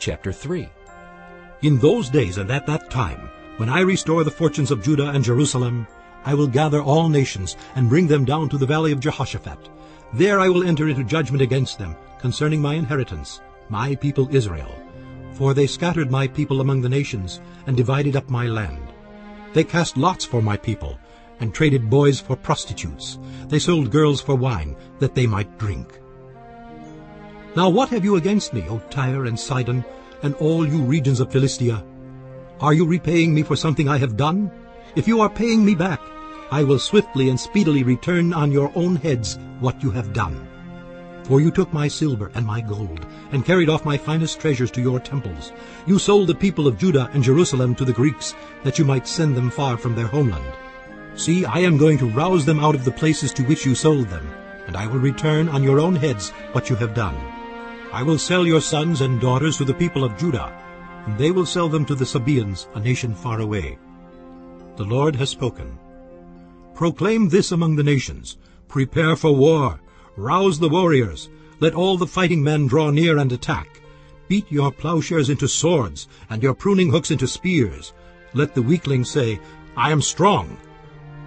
chapter 3. In those days and at that time, when I restore the fortunes of Judah and Jerusalem, I will gather all nations and bring them down to the valley of Jehoshaphat. There I will enter into judgment against them concerning my inheritance, my people Israel. For they scattered my people among the nations and divided up my land. They cast lots for my people and traded boys for prostitutes. They sold girls for wine, that they might drink. Now what have you against me, O Tyre and Sidon, and all you regions of Philistia? Are you repaying me for something I have done? If you are paying me back, I will swiftly and speedily return on your own heads what you have done. For you took my silver and my gold, and carried off my finest treasures to your temples. You sold the people of Judah and Jerusalem to the Greeks, that you might send them far from their homeland. See, I am going to rouse them out of the places to which you sold them, and I will return on your own heads what you have done. I will sell your sons and daughters to the people of Judah, and they will sell them to the Sabeans, a nation far away. The Lord has spoken. Proclaim this among the nations. Prepare for war. Rouse the warriors. Let all the fighting men draw near and attack. Beat your plowshares into swords, and your pruning hooks into spears. Let the weakling say, I am strong.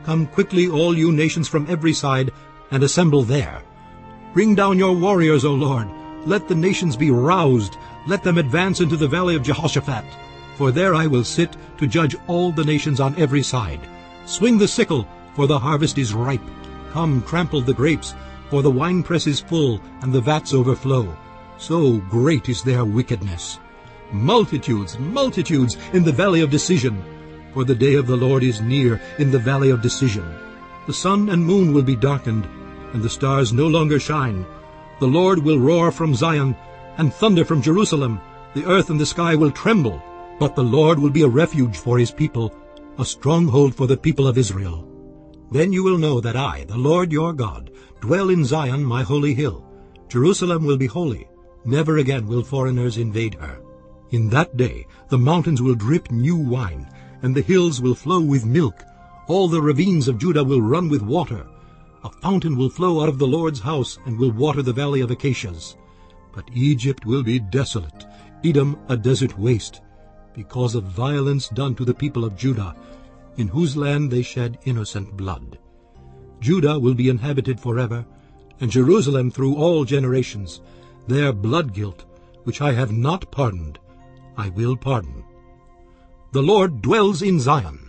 Come quickly, all you nations from every side, and assemble there. Bring down your warriors, O Lord. Let the nations be roused. Let them advance into the valley of Jehoshaphat. For there I will sit to judge all the nations on every side. Swing the sickle, for the harvest is ripe. Come, trample the grapes, for the winepress is full, and the vats overflow. So great is their wickedness. Multitudes, multitudes in the valley of decision. For the day of the Lord is near in the valley of decision. The sun and moon will be darkened, and the stars no longer shine. The Lord will roar from Zion, and thunder from Jerusalem. The earth and the sky will tremble, but the Lord will be a refuge for his people, a stronghold for the people of Israel. Then you will know that I, the Lord your God, dwell in Zion, my holy hill. Jerusalem will be holy. Never again will foreigners invade her. In that day the mountains will drip new wine, and the hills will flow with milk. All the ravines of Judah will run with water. A fountain will flow out of the Lord's house and will water the valley of acacias. But Egypt will be desolate, Edom a desert waste, because of violence done to the people of Judah, in whose land they shed innocent blood. Judah will be inhabited forever, and Jerusalem through all generations. Their blood guilt, which I have not pardoned, I will pardon. The Lord dwells in Zion.